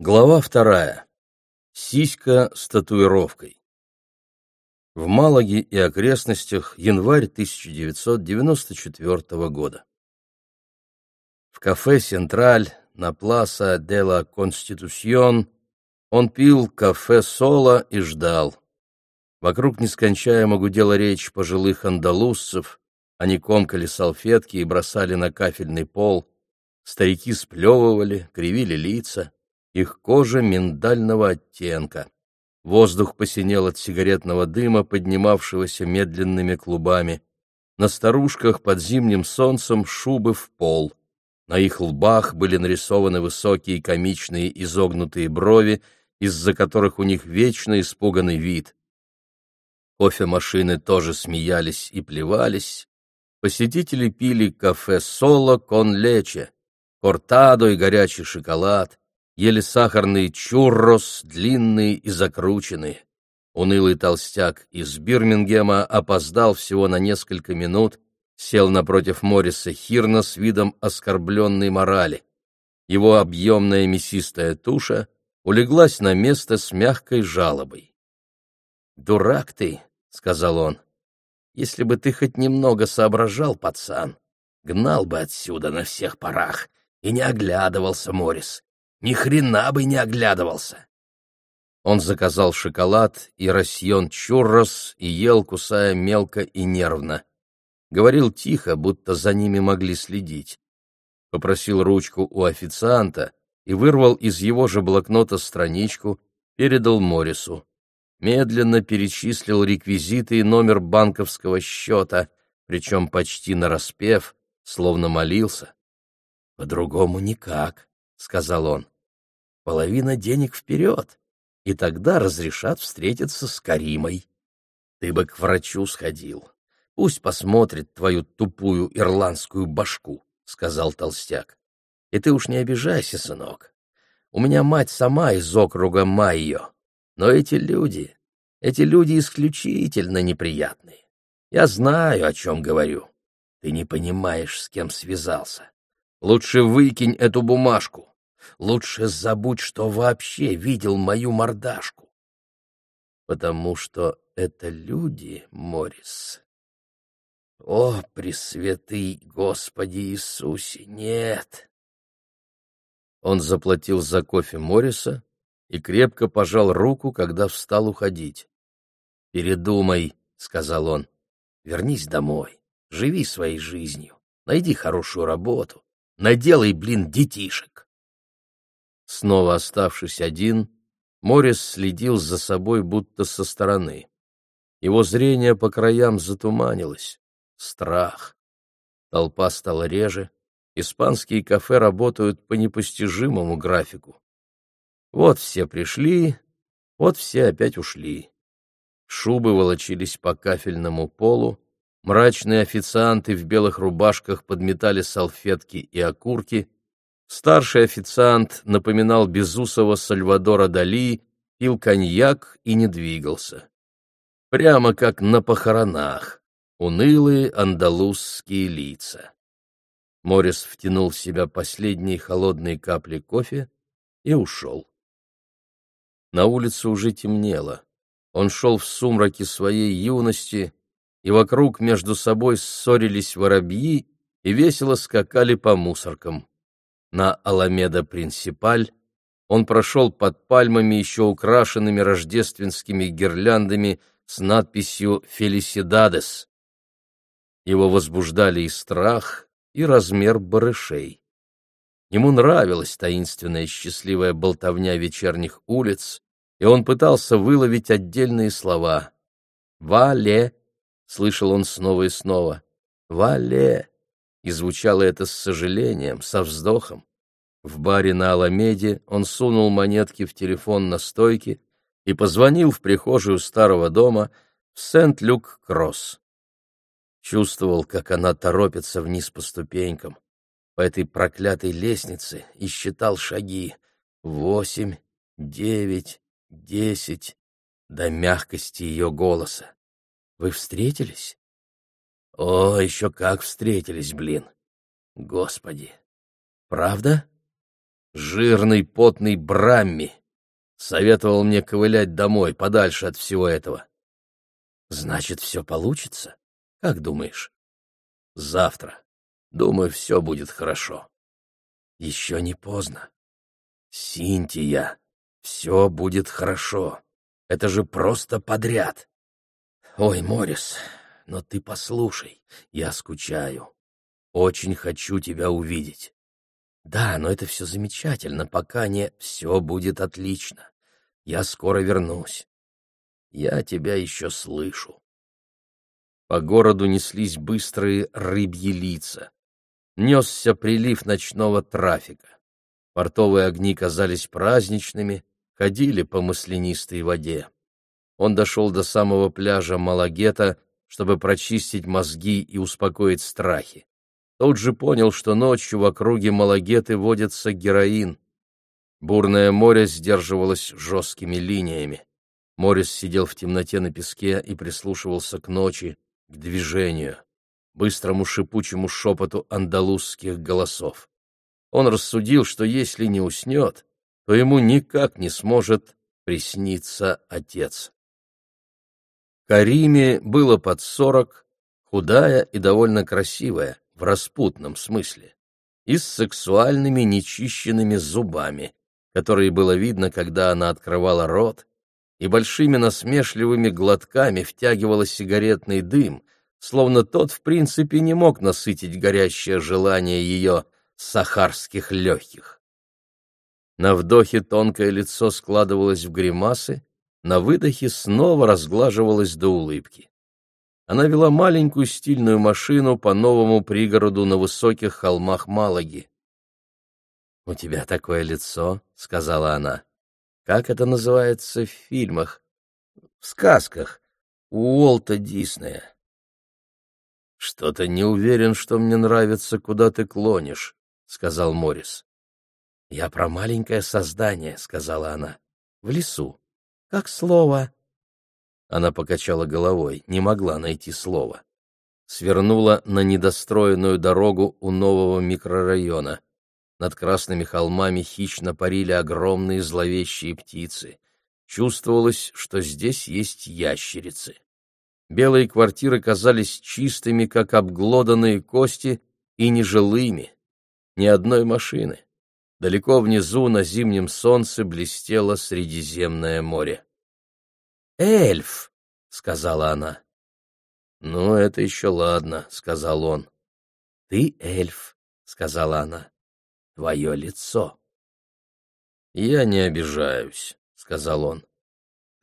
Глава вторая. Сиська с татуировкой. В Малаге и окрестностях январь 1994 года. В кафе «Сентраль» на Пласа де ла Конститусьон он пил кафе «Соло» и ждал. Вокруг нескончаемо гудела речь пожилых андалузцев, они комкали салфетки и бросали на кафельный пол, старики сплевывали, кривили лица — их кожа миндального оттенка. Воздух посинел от сигаретного дыма, поднимавшегося медленными клубами. На старушках под зимним солнцем шубы в пол. На их лбах были нарисованы высокие комичные изогнутые брови, из-за которых у них вечно испуганный вид. Кофемашины тоже смеялись и плевались. Посетители пили кафе «Соло кон лече», кортадо и горячий шоколад ели сахарный чуррос, длинный и закрученный. Унылый толстяк из Бирмингема опоздал всего на несколько минут, сел напротив Морриса Хирна с видом оскорбленной морали. Его объемная мясистая туша улеглась на место с мягкой жалобой. «Дурак ты», — сказал он, — «если бы ты хоть немного соображал, пацан, гнал бы отсюда на всех парах и не оглядывался, Моррис, ни хрена бы не оглядывался. Он заказал шоколад и рассьон чуррос и ел, кусая мелко и нервно. Говорил тихо, будто за ними могли следить. Попросил ручку у официанта и вырвал из его же блокнота страничку, передал Морису. Медленно перечислил реквизиты и номер банковского счета, причем почти нараспев, словно молился. «По-другому никак», — сказал он. «Половина денег вперед, и тогда разрешат встретиться с Каримой. Ты бы к врачу сходил. Пусть посмотрит твою тупую ирландскую башку», — сказал толстяк. «И ты уж не обижайся, сынок. У меня мать сама из округа Майо. Но эти люди, эти люди исключительно неприятные. Я знаю, о чем говорю. Ты не понимаешь, с кем связался. Лучше выкинь эту бумажку. Лучше забудь, что вообще видел мою мордашку. Потому что это люди, Морис. О, Пресвятый Господи Иисусе, нет! Он заплатил за кофе Мориса и крепко пожал руку, когда встал уходить. «Передумай», — сказал он, — «вернись домой, живи своей жизнью, найди хорошую работу, наделай, блин, детишек». Снова оставшись один, Морис следил за собой будто со стороны. Его зрение по краям затуманилось. Страх. Толпа стала реже. Испанские кафе работают по непостижимому графику. Вот все пришли, вот все опять ушли. Шубы волочились по кафельному полу, мрачные официанты в белых рубашках подметали салфетки и окурки, Старший официант напоминал безусого Сальвадора Дали, пил коньяк и не двигался. Прямо как на похоронах, унылые андалузские лица. Морис втянул в себя последние холодные капли кофе и ушел. На улице уже темнело. Он шел в сумраке своей юности, и вокруг между собой ссорились воробьи и весело скакали по мусоркам на Аламеда Принципаль, он прошел под пальмами, еще украшенными рождественскими гирляндами с надписью «Фелисидадес». Его возбуждали и страх, и размер барышей. Ему нравилась таинственная счастливая болтовня вечерних улиц, и он пытался выловить отдельные слова. «Вале!» — слышал он снова и снова. «Вале!» И звучало это с сожалением, со вздохом. В баре на Аламеде он сунул монетки в телефон на стойке и позвонил в прихожую старого дома в Сент-Люк-Кросс. Чувствовал, как она торопится вниз по ступенькам, по этой проклятой лестнице, и считал шаги. Восемь, девять, десять, до мягкости ее голоса. «Вы встретились?» О, еще как встретились, блин! Господи! Правда? жирный потный Брамми. Советовал мне ковылять домой, подальше от всего этого. Значит, все получится? Как думаешь? Завтра. Думаю, все будет хорошо. Еще не поздно. Синтия, все будет хорошо. Это же просто подряд. Ой, Морис, но ты послушай, я скучаю. Очень хочу тебя увидеть. Да, но это все замечательно, пока не все будет отлично. Я скоро вернусь. Я тебя еще слышу. По городу неслись быстрые рыбьи лица. Несся прилив ночного трафика. Портовые огни казались праздничными, ходили по маслянистой воде. Он дошел до самого пляжа Малагета, чтобы прочистить мозги и успокоить страхи. Тут же понял, что ночью в округе Малагеты водится героин. Бурное море сдерживалось жесткими линиями. Морис сидел в темноте на песке и прислушивался к ночи, к движению, быстрому шипучему шепоту андалузских голосов. Он рассудил, что если не уснет, то ему никак не сможет присниться отец. Кариме было под сорок, худая и довольно красивая, в распутном смысле, и с сексуальными нечищенными зубами, которые было видно, когда она открывала рот, и большими насмешливыми глотками втягивала сигаретный дым, словно тот, в принципе, не мог насытить горящее желание ее сахарских легких. На вдохе тонкое лицо складывалось в гримасы, на выдохе снова разглаживалось до улыбки. Она вела маленькую стильную машину по новому пригороду на высоких холмах Малаги. «У тебя такое лицо», — сказала она. «Как это называется в фильмах?» «В сказках. У Уолта Диснея». «Что-то не уверен, что мне нравится, куда ты клонишь», — сказал Морис. «Я про маленькое создание», — сказала она. «В лесу. Как слово?» Она покачала головой, не могла найти слова. Свернула на недостроенную дорогу у нового микрорайона. Над красными холмами хищно парили огромные зловещие птицы. Чувствовалось, что здесь есть ящерицы. Белые квартиры казались чистыми, как обглоданные кости, и нежилыми. Ни одной машины. Далеко внизу на зимнем солнце блестело Средиземное море. «Эльф!» — сказала она. «Ну, это еще ладно», — сказал он. «Ты эльф», — сказала она. «Твое лицо». «Я не обижаюсь», — сказал он.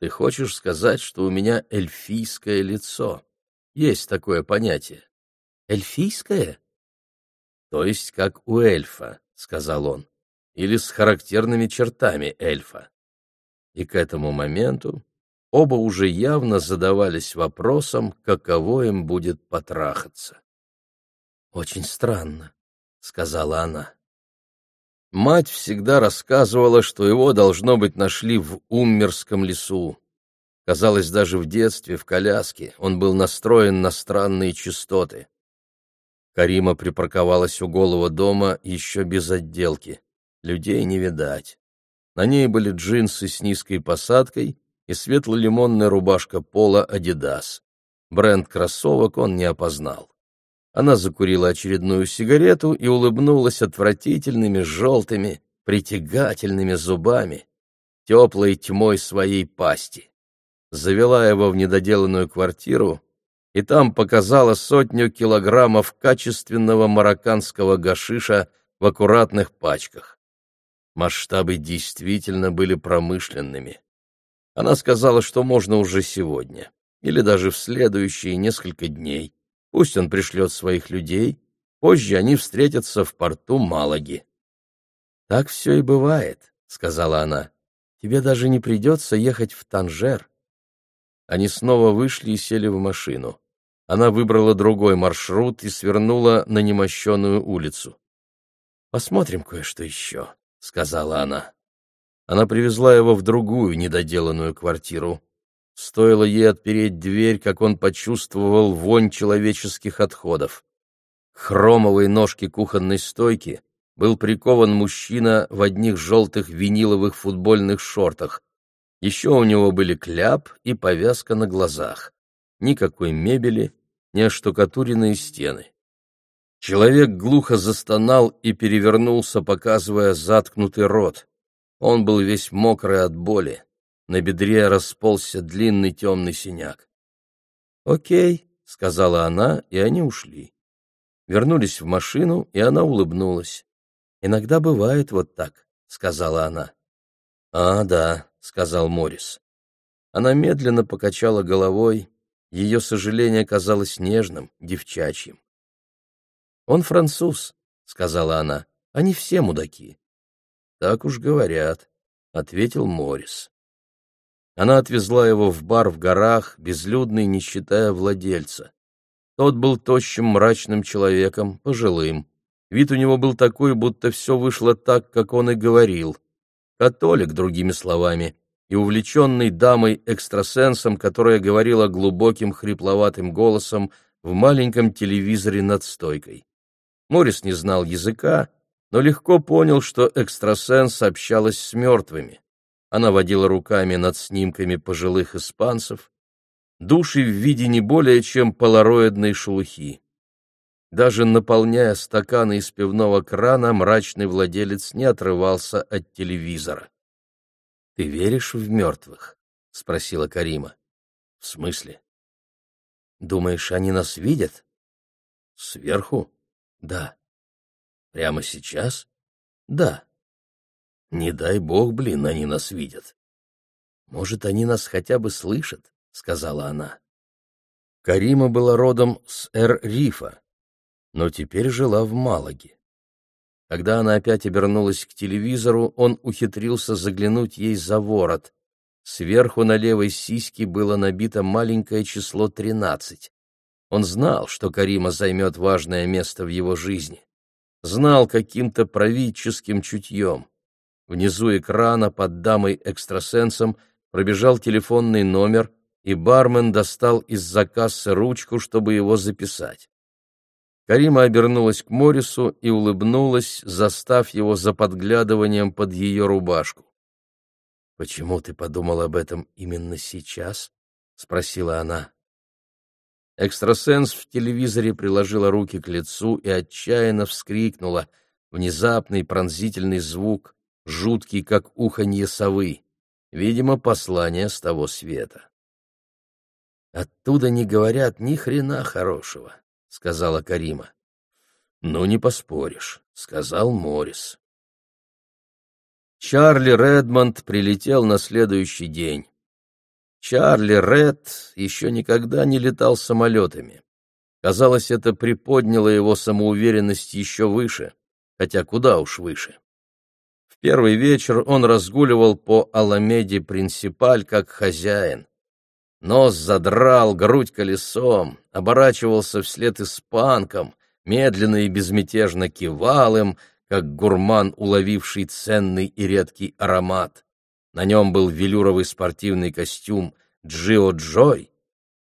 «Ты хочешь сказать, что у меня эльфийское лицо? Есть такое понятие». «Эльфийское?» «То есть как у эльфа», — сказал он, — «или с характерными чертами эльфа». И к этому моменту оба уже явно задавались вопросом, каково им будет потрахаться. «Очень странно», — сказала она. Мать всегда рассказывала, что его, должно быть, нашли в Уммерском лесу. Казалось, даже в детстве, в коляске, он был настроен на странные частоты. Карима припарковалась у голого дома еще без отделки. Людей не видать. На ней были джинсы с низкой посадкой и светло-лимонная рубашка пола «Адидас». Бренд кроссовок он не опознал. Она закурила очередную сигарету и улыбнулась отвратительными, желтыми, притягательными зубами, теплой тьмой своей пасти. Завела его в недоделанную квартиру и там показала сотню килограммов качественного марокканского гашиша в аккуратных пачках. Масштабы действительно были промышленными. Она сказала, что можно уже сегодня, или даже в следующие несколько дней. Пусть он пришлет своих людей, позже они встретятся в порту Малаги. «Так все и бывает», — сказала она. «Тебе даже не придется ехать в Танжер». Они снова вышли и сели в машину. Она выбрала другой маршрут и свернула на немощенную улицу. «Посмотрим кое-что еще», — сказала она. Она привезла его в другую недоделанную квартиру. Стоило ей отпереть дверь, как он почувствовал вонь человеческих отходов. К хромовой ножке кухонной стойки был прикован мужчина в одних желтых виниловых футбольных шортах. Еще у него были кляп и повязка на глазах. Никакой мебели, не оштукатуренные стены. Человек глухо застонал и перевернулся, показывая заткнутый рот. Он был весь мокрый от боли. На бедре расползся длинный темный синяк. «Окей», — сказала она, и они ушли. Вернулись в машину, и она улыбнулась. «Иногда бывает вот так», — сказала она. «А, да», — сказал Морис. Она медленно покачала головой, ее сожаление казалось нежным, девчачьим. «Он француз», — сказала она, — «они все мудаки». «Так уж говорят», — ответил Морис. Она отвезла его в бар в горах, безлюдный, не считая владельца. Тот был тощим, мрачным человеком, пожилым. Вид у него был такой, будто все вышло так, как он и говорил. Католик, другими словами, и увлеченный дамой-экстрасенсом, которая говорила глубоким хрипловатым голосом в маленьком телевизоре над стойкой. Морис не знал языка, но легко понял, что экстрасенс общалась с мертвыми. Она водила руками над снимками пожилых испанцев, души в виде не более чем полароидной шелухи. Даже наполняя стаканы из пивного крана, мрачный владелец не отрывался от телевизора. — Ты веришь в мертвых? — спросила Карима. — В смысле? — Думаешь, они нас видят? — Сверху? — Да. — Прямо сейчас? — Да. Не дай бог, блин, они нас видят. Может, они нас хотя бы слышат, сказала она. Карима была родом с Эр-Рифа, но теперь жила в Малаге. Когда она опять обернулась к телевизору, он ухитрился заглянуть ей за ворот. Сверху на левой сиське было набито маленькое число тринадцать. Он знал, что Карима займет важное место в его жизни. Знал каким-то правительским чутьем. Внизу экрана под дамой-экстрасенсом пробежал телефонный номер, и бармен достал из-за кассы ручку, чтобы его записать. Карима обернулась к Морису и улыбнулась, застав его за подглядыванием под ее рубашку. «Почему ты подумал об этом именно сейчас?» — спросила она. Экстрасенс в телевизоре приложила руки к лицу и отчаянно вскрикнула. Внезапный пронзительный звук, жуткий, как уханье совы, видимо, послание с того света. «Оттуда не говорят ни хрена хорошего», — сказала Карима. «Ну, не поспоришь», — сказал Морис. Чарли Редмонд прилетел на следующий день. Чарли Ред еще никогда не летал самолетами. Казалось, это приподняло его самоуверенность еще выше, хотя куда уж выше первый вечер он разгуливал по Аламеде Принципаль как хозяин. Нос задрал, грудь колесом, оборачивался вслед испанкам, медленно и безмятежно кивал им, как гурман, уловивший ценный и редкий аромат. На нем был велюровый спортивный костюм Джио Джой,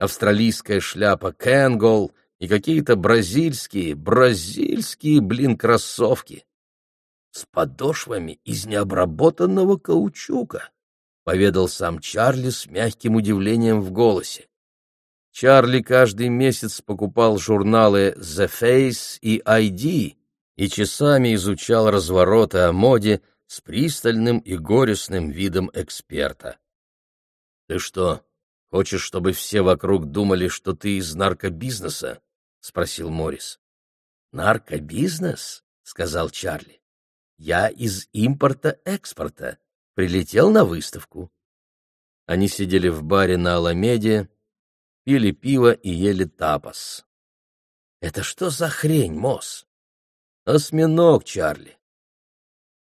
австралийская шляпа Кенгол и какие-то бразильские, бразильские, блин, кроссовки с подошвами из необработанного каучука, — поведал сам Чарли с мягким удивлением в голосе. Чарли каждый месяц покупал журналы The Face и ID и часами изучал развороты о моде с пристальным и горестным видом эксперта. — Ты что, хочешь, чтобы все вокруг думали, что ты из наркобизнеса? — спросил Моррис. — Наркобизнес? — сказал Чарли. Я из импорта-экспорта. Прилетел на выставку. Они сидели в баре на Аламеде, пили пиво и ели тапас. Это что за хрень, Мосс? Осьминог, Чарли.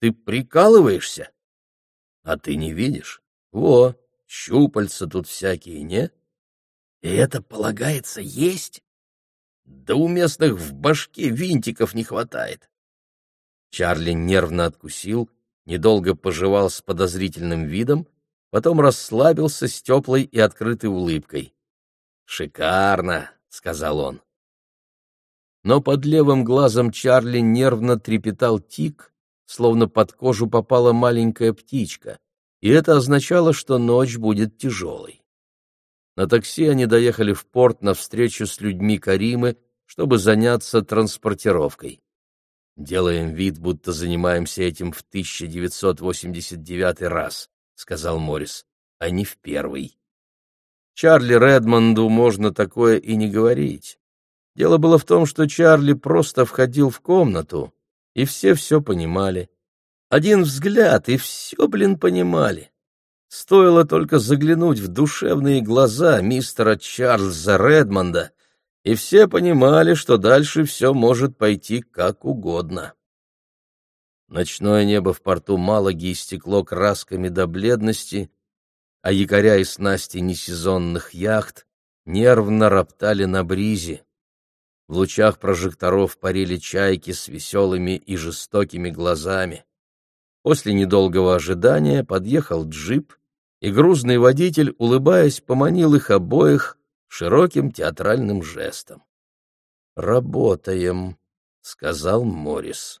Ты прикалываешься? А ты не видишь? Во, щупальца тут всякие, не? И это полагается есть? Да у местных в башке винтиков не хватает. Чарли нервно откусил, недолго пожевал с подозрительным видом, потом расслабился с теплой и открытой улыбкой. «Шикарно!» — сказал он. но под левым глазом Чарли нервно трепетал тик, словно под кожу попала маленькая птичка, и это означало, что ночь будет тяжелой. На такси они доехали в порт на встречу с людьми Каримы, чтобы заняться транспортировкой. «Делаем вид, будто занимаемся этим в 1989 раз», — сказал Моррис, — «а не в первый». Чарли Редмонду можно такое и не говорить. Дело было в том, что Чарли просто входил в комнату, и все все понимали. Один взгляд, и все, блин, понимали. Стоило только заглянуть в душевные глаза мистера Чарльза Редмонда, и все понимали, что дальше все может пойти как угодно. Ночное небо в порту Малаги истекло красками до бледности, а якоря и снасти несезонных яхт нервно роптали на бризе. В лучах прожекторов парили чайки с веселыми и жестокими глазами. После недолгого ожидания подъехал джип, и грузный водитель, улыбаясь, поманил их обоих широким театральным жестом. «Работаем», — сказал Моррис.